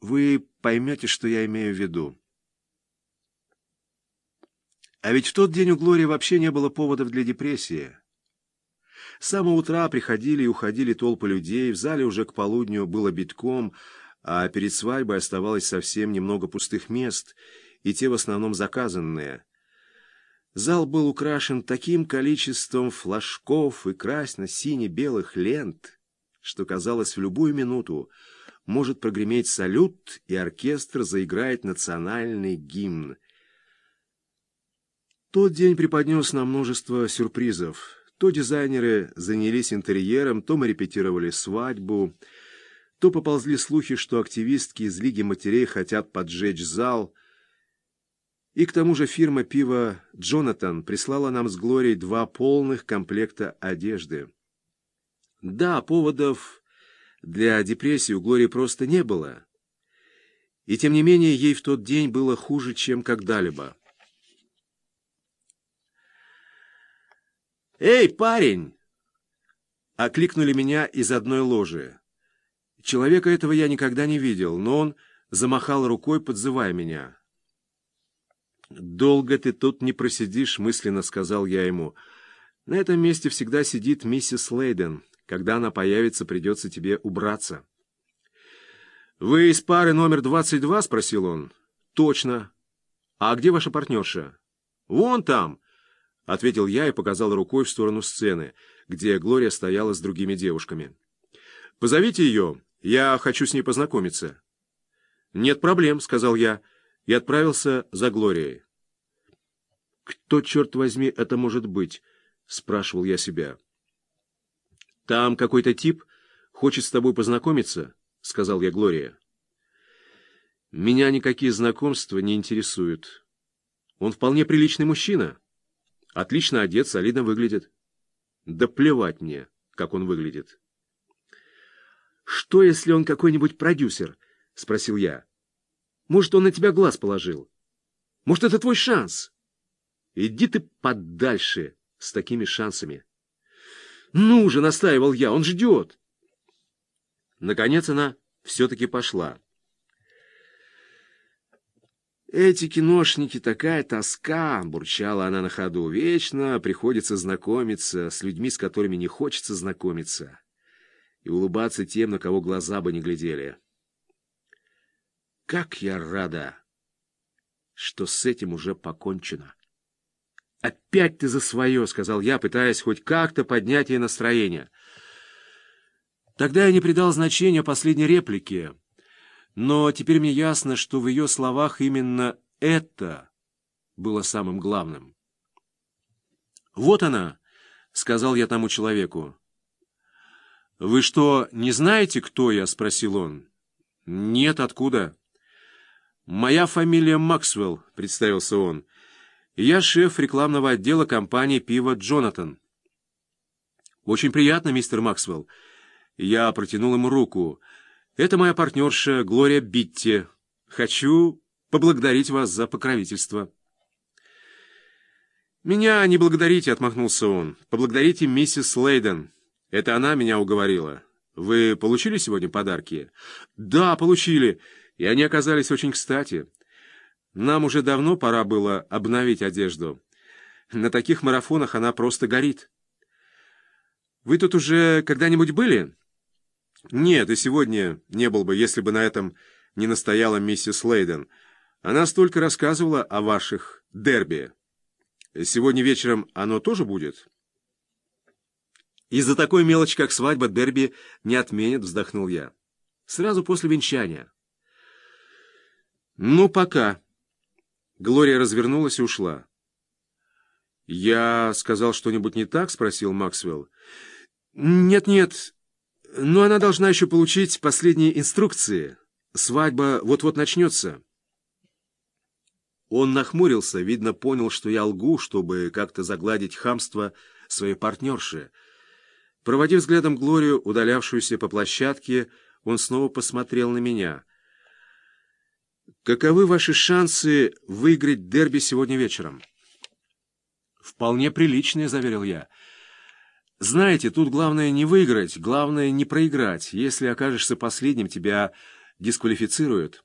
вы поймете, что я имею в виду. А ведь в тот день у Глории вообще не было поводов для депрессии. С самого утра приходили и уходили толпы людей, в зале уже к полудню было битком, а перед свадьбой оставалось совсем немного пустых мест, и те в основном заказанные. Зал был украшен таким количеством флажков и красно-сине-белых лент, что, казалось, в любую минуту может прогреметь салют, и оркестр заиграет национальный гимн. Тот день преподнес нам множество сюрпризов. То дизайнеры занялись интерьером, то мы репетировали свадьбу, то поползли слухи, что активистки из Лиги матерей хотят поджечь зал. И к тому же фирма пива «Джонатан» прислала нам с Глорией два полных комплекта одежды. Да, поводов для депрессии у Глории просто не было. И тем не менее ей в тот день было хуже, чем когда-либо. «Эй, парень!» — окликнули меня из одной ложи. Человека этого я никогда не видел, но он замахал рукой, подзывая меня. «Долго ты тут не просидишь», — мысленно сказал я ему. «На этом месте всегда сидит миссис Лейден. Когда она появится, придется тебе убраться». «Вы из пары номер двадцать два?» — спросил он. «Точно. А где ваша партнерша?» «Вон там!» — ответил я и показал рукой в сторону сцены, где Глория стояла с другими девушками. «Позовите ее, я хочу с ней познакомиться». «Нет проблем», — сказал я, и отправился за Глорией. «Кто, черт возьми, это может быть?» — спрашивал я себя. «Там какой-то тип хочет с тобой познакомиться», — сказал я Глория. «Меня никакие знакомства не интересуют. Он вполне приличный мужчина». Отлично одет, солидно выглядит. Да плевать мне, как он выглядит. «Что, если он какой-нибудь продюсер?» — спросил я. «Может, он на тебя глаз положил? Может, это твой шанс?» «Иди ты подальше с такими шансами». «Ну же!» — настаивал я. «Он ждет!» Наконец она все-таки пошла. «Эти киношники, такая тоска!» — бурчала она на ходу. «Вечно приходится знакомиться с людьми, с которыми не хочется знакомиться, и улыбаться тем, на кого глаза бы не глядели. Как я рада, что с этим уже покончено!» «Опять ты за свое!» — сказал я, пытаясь хоть как-то поднять ей настроение. Тогда я не придал значения последней реплике — но теперь мне ясно, что в ее словах именно это было самым главным. «Вот она», — сказал я тому человеку. «Вы что, не знаете, кто я?» — спросил он. «Нет, откуда?» «Моя фамилия Максвелл», — представился он. «Я шеф рекламного отдела компании «Пиво Джонатан». «Очень приятно, мистер Максвелл». Я протянул ему руку. Это моя партнерша Глория Битти. Хочу поблагодарить вас за покровительство». «Меня не благодарите», — отмахнулся он. «Поблагодарите миссис Лейден. Это она меня уговорила. Вы получили сегодня подарки?» «Да, получили, и они оказались очень кстати. Нам уже давно пора было обновить одежду. На таких марафонах она просто горит». «Вы тут уже когда-нибудь были?» Нет, и сегодня не был бы, если бы на этом не настояла миссис Лейден. Она столько рассказывала о ваших дерби. Сегодня вечером оно тоже будет? Из-за такой мелочи, как свадьба, дерби не отменят, вздохнул я. Сразу после венчания. Ну, пока. Глория развернулась и ушла. «Я сказал что-нибудь не так?» — спросил Максвелл. «Нет-нет, но она должна еще получить последние инструкции. Свадьба вот-вот начнется. Он нахмурился, видно, понял, что я лгу, чтобы как-то загладить хамство своей партнерши. Проводив взглядом Глорию, удалявшуюся по площадке, он снова посмотрел на меня. «Каковы ваши шансы выиграть дерби сегодня вечером?» «Вполне приличные», — заверил я. Знаете, тут главное не выиграть, главное не проиграть. Если окажешься последним, тебя дисквалифицируют,